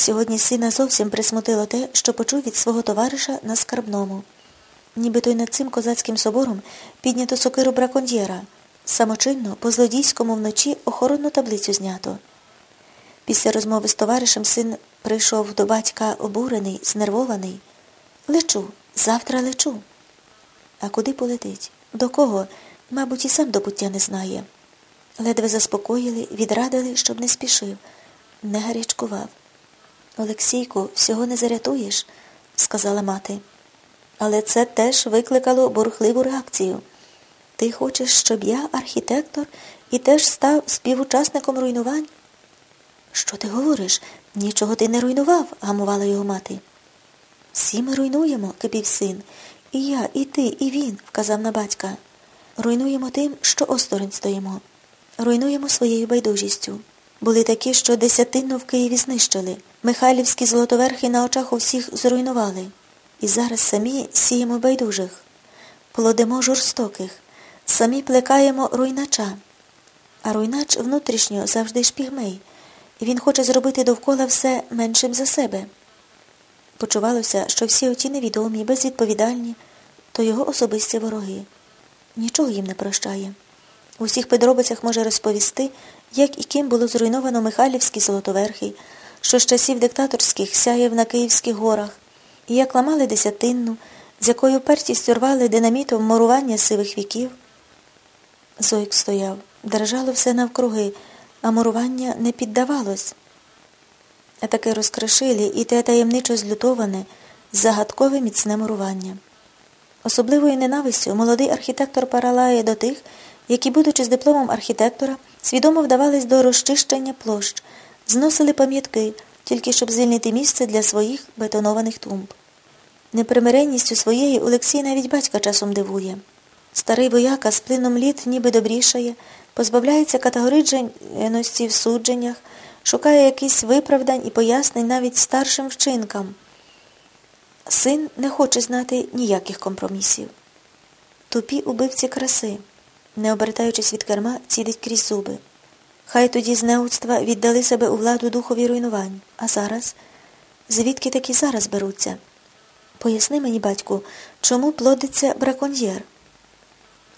Сьогодні сина зовсім присмутило те, що почув від свого товариша на скарбному. Нібито й над цим козацьким собором піднято сокиру браконьєра, самочинно по злодійському вночі охоронну таблицю знято. Після розмови з товаришем син прийшов до батька обурений, знервований. Лечу, завтра лечу. А куди полетить? До кого? Мабуть, і сам до пуття не знає. Ледве заспокоїли, відрадили, щоб не спішив, не гарячкував. Олексійку, всього не зарятуєш, сказала мати. Але це теж викликало бурхливу реакцію. Ти хочеш, щоб я, архітектор, і теж став співучасником руйнувань? Що ти говориш? Нічого ти не руйнував, гамувала його мати. Всі ми руйнуємо, кипів син. І я, і ти, і він, вказав на батька. Руйнуємо тим, що осторонь стоїмо. Руйнуємо своєю байдужістю. Були такі, що десятинно в Києві знищили. Михайлівські золотоверхи на очах у всіх зруйнували. І зараз самі сіємо байдужих, плодимо жорстоких, самі плекаємо руйнача. А руйнач внутрішньо завжди шпігмей. і Він хоче зробити довкола все меншим за себе. Почувалося, що всі оті невідомі, безвідповідальні, то його особисті вороги. Нічого їм не прощає. У всіх подробицях може розповісти, як і ким було зруйновано Михайлівські Золотоверхи, що з часів диктаторських сяєв на Київських горах, і як ламали десятинну, з якою пертістю рвали динамітом морування сивих віків. Зойк стояв, держало все навкруги, а мурування не піддавалось. А таке розкришилі і те таємничо злютоване, загадкове міцне мурування. Особливою ненавистю молодий архітектор паралає до тих, які, будучи з дипломом архітектора, свідомо вдавались до розчищення площ, зносили пам'ятки, тільки щоб звільнити місце для своїх бетонованих тумб. Непримиренністю своєї Олексій навіть батька часом дивує. Старий вояка з плином літ ніби добрішає, позбавляється категоричності в судженнях, шукає якісь виправдань і пояснень навіть старшим вчинкам. Син не хоче знати ніяких компромісів. Тупі убивці краси, не обертаючись від керма, цідить крізь зуби. Хай тоді з неудства віддали себе у владу духові руйнувань. А зараз? Звідки такі зараз беруться? Поясни мені, батьку, чому плодиться браконьєр?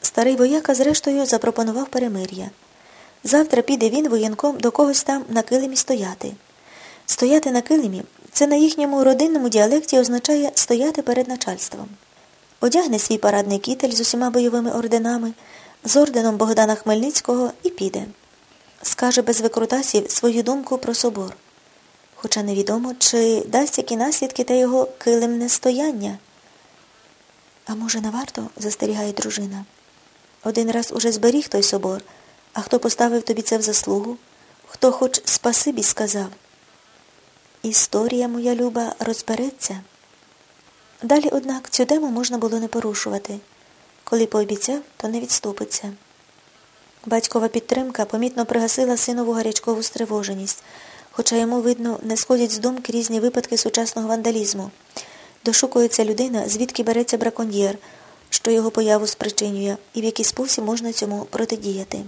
Старий вояка, зрештою, запропонував перемир'я. Завтра піде він воєнком до когось там на килимі стояти. Стояти на килимі це на їхньому родинному діалекті означає стояти перед начальством. Одягне свій парадний кітель з усіма бойовими орденами, з орденом Богдана Хмельницького і піде. Скаже без викрутасів свою думку про собор. Хоча невідомо, чи дасть які наслідки те його килимне стояння. А може, не варто, застерігає дружина. Один раз уже зберіг той собор, а хто поставив тобі це в заслугу, хто хоч спасибі сказав. Історія моя люба розбереться. Далі, однак, цю тему можна було не порушувати. Коли пообіцяв, то не відступиться. Батькова підтримка помітно пригасила синову гарячкову стривоженість, хоча йому, видно, не сходять з думки різні випадки сучасного вандалізму. Дошукується людина, звідки береться браконьєр, що його появу спричинює, і в який спосіб можна цьому протидіяти.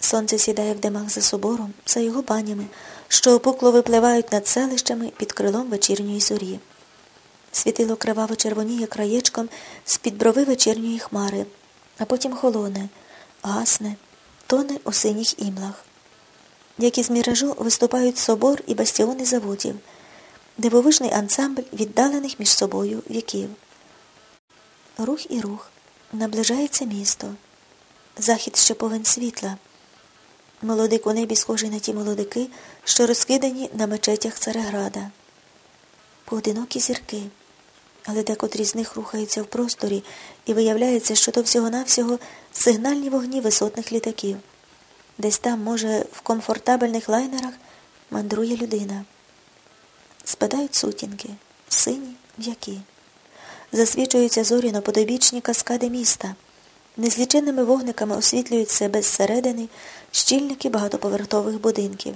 Сонце сідає в димах за собором, за його банями, що опукло випливають над селищами під крилом вечірньої зорі. Світило криваво червоніє краєчком з-під брови вечірньої хмари, а потім холоне, гасне, тоне у синіх імлах. Як із міражу виступають собор і бастіони заводів, дивовижний ансамбль віддалених між собою віків. Рух і рух. Наближається місто. Захід ще повен світла. Молодик у небі схожий на ті молодики, що розкидані на мечетях Цареграда. Поодинокі зірки, але декотрі з них рухаються в просторі, і виявляється, що то всього-навсього сигнальні вогні висотних літаків. Десь там, може, в комфортабельних лайнерах мандрує людина. Спадають сутінки, сині, м'які. Засвічуються зорі на подобічні каскади міста. Незліченними вогниками освітлюють себе зсередини щільники багатоповерхових будинків.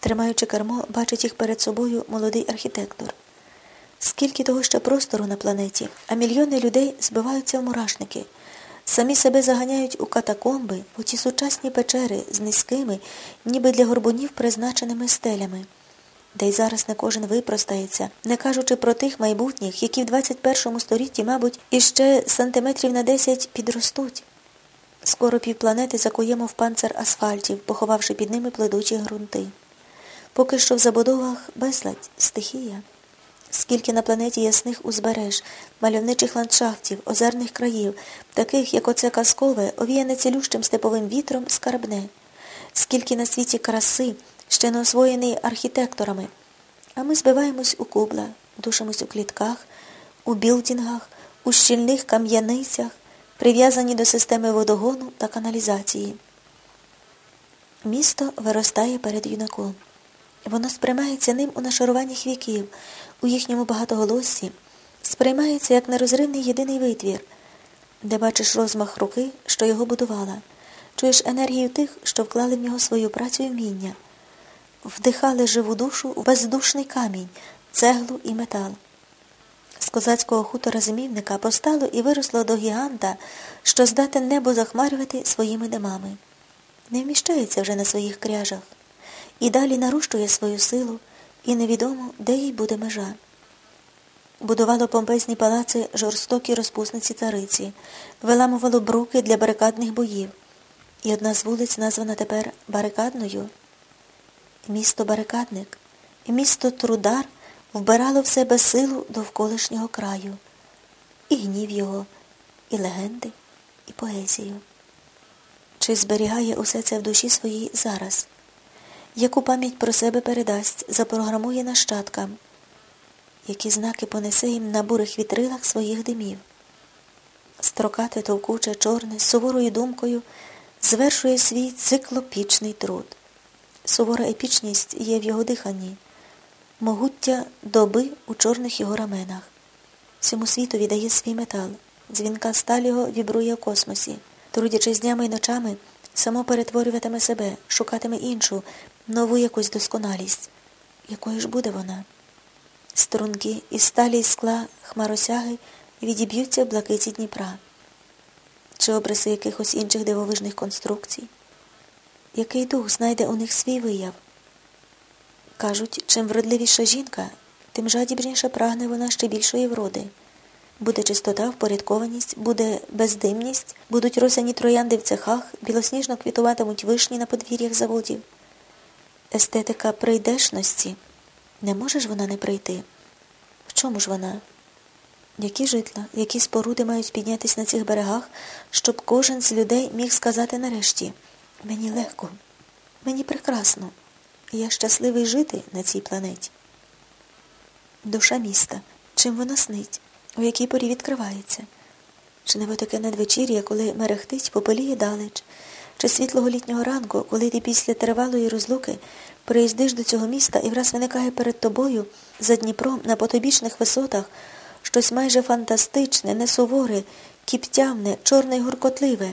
Тримаючи кермо, бачить їх перед собою молодий архітектор. Скільки того ще простору на планеті, а мільйони людей збиваються в мурашники, самі себе заганяють у катакомби, у ті сучасні печери з низькими, ніби для горбунів призначеними стелями. де й зараз не кожен випростається, не кажучи про тих майбутніх, які в 21 столітті, мабуть, іще сантиметрів на 10 підростуть. Скоро півпланети закуємо в панцир асфальтів, поховавши під ними пледучі ґрунти. Поки що в забудовах безладь, стихія. Скільки на планеті ясних узбереж, мальовничих ландшафтів, озерних країв, таких, як оце казкове, овіяне цілющим степовим вітром, скарбне, скільки на світі краси, ще не освоєний архітекторами. А ми збиваємось у кубла, душимось у клітках, у білдінгах, у щільних кам'яницях, прив'язані до системи водогону та каналізації. Місто виростає перед юнаком. Воно сприймається ним у нашаруваннях віків, у їхньому багатоголоссі, сприймається як нерозривний єдиний витвір, де бачиш розмах руки, що його будувала, чуєш енергію тих, що вклали в нього свою працю і вміння, вдихали живу душу в бездушний камінь, цеглу і метал. З козацького хутора зимівника постало і виросло до гіганта, що здатен небо захмарювати своїми димами. Не вміщається вже на своїх кряжах і далі нарощує свою силу, і невідомо, де їй буде межа. Будувало помпезні палаци жорстокі розпусниці цариці, виламувало бруки для барикадних боїв, і одна з вулиць названа тепер барикадною. Місто барикадник, місто Трудар вбирало в себе силу довколишнього краю, і гнів його, і легенди, і поезію. Чи зберігає усе це в душі своїй зараз? Яку пам'ять про себе передасть, запрограмує нащадкам, які знаки понесе їм на бурих вітрилах своїх димів. Строкате, товкуче, чорне, суворою думкою звершує свій циклопічний труд. Сувора епічність є в його диханні, могуття доби у чорних його раменах. Всьому світу віддає свій метал, дзвінка сталь вібрує в космосі, трудячись днями й ночами, само перетворюватиме себе, шукатиме іншу, нову якусь досконалість. Якою ж буде вона? Струнки із сталі й скла хмаросяги відіб'ються в блакиті Дніпра, чи обриси якихось інших дивовижних конструкцій. Який дух знайде у них свій вияв? Кажуть, чим вродливіша жінка, тим жадібніше прагне вона ще більшої вроди. Буде чистота, впорядкованість, буде бездимність, будуть росяні троянди в цехах, білосніжно квітуватимуть вишні на подвір'ях заводів естетика прийдешності. Не може ж вона не прийти? В чому ж вона? Які житла, які споруди мають піднятися на цих берегах, щоб кожен з людей міг сказати нарешті мені легко, мені прекрасно, я щасливий жити на цій планеті. Душа міста, чим вона снить, у якій порі відкривається? Чи не таке надвечір'я, коли мерехтить, попеліє далеч, чи світлого літнього ранку, коли ти після тривалої розлуки приїздиш до цього міста і враз виникає перед тобою за Дніпром на потобічних висотах щось майже фантастичне, несуворе, кіптявне, чорне й гуркотливе.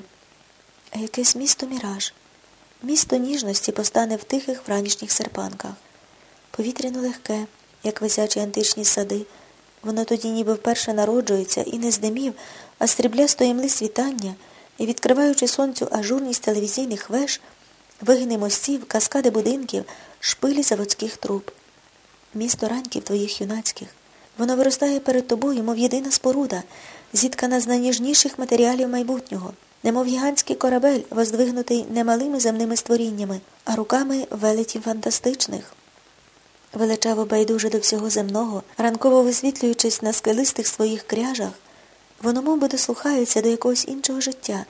А якесь місто міраж. Місто ніжності постане в тихих вранішніх серпанках. Повітряно легке, як висячі античні сади. Воно тоді ніби вперше народжується і не з димів, а стріблясто імли світання і, відкриваючи сонцю ажурність телевізійних веж, вигини мостів, каскади будинків, шпилі заводських труб. Місто ранків твоїх юнацьких. Воно виростає перед тобою, мов єдина споруда, зіткана з найніжніших матеріалів майбутнього, немов гігантський корабель, воздвигнутий не малими земними створіннями, а руками велетів фантастичних. Величаво байдуже до всього земного, ранково висвітлюючись на скелистих своїх кряжах, Воно мов би, дослухається до якогось іншого життя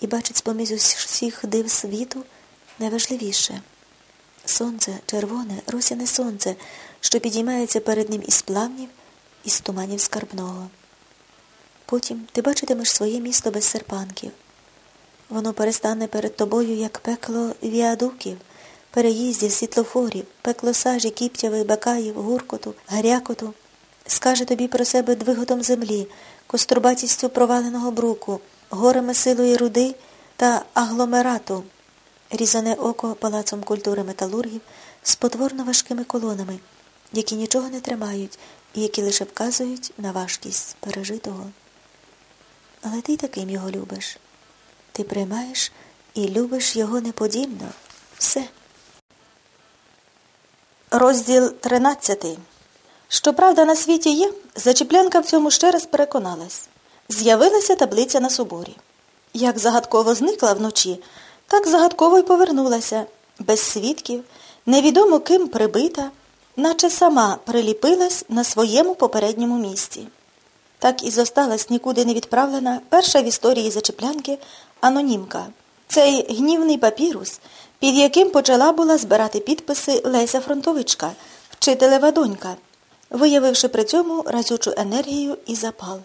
і бачить з-поміж усіх див світу найважливіше. Сонце червоне, росяне сонце, що підіймається перед ним із плавнів, із туманів скарбного. Потім ти бачитимеш своє місто без серпанків. Воно перестане перед тобою, як пекло віадуків, переїздів, світлофорів, пекло сажі, кіптяви, бакаїв, гуркоту, гарякоту, скаже тобі про себе двиготом землі кострубатістю проваленого бруку, горами силої руди та агломерату, різане око палацом культури металургів з потворно важкими колонами, які нічого не тримають і які лише вказують на важкість пережитого. Але ти таким його любиш. Ти приймаєш і любиш його неподібно. Все. Розділ 13. Щоправда, на світі є, Зачіплянка в цьому ще раз переконалась. З'явилася таблиця на соборі. Як загадково зникла вночі, так загадково й повернулася, без свідків, невідомо ким прибита, наче сама приліпилась на своєму попередньому місці. Так і зосталась нікуди не відправлена перша в історії зачеплянки анонімка. Цей гнівний папірус, під яким почала була збирати підписи Леся Фронтовичка, вчителева донька, виявивши при цьому разючу енергію і запал.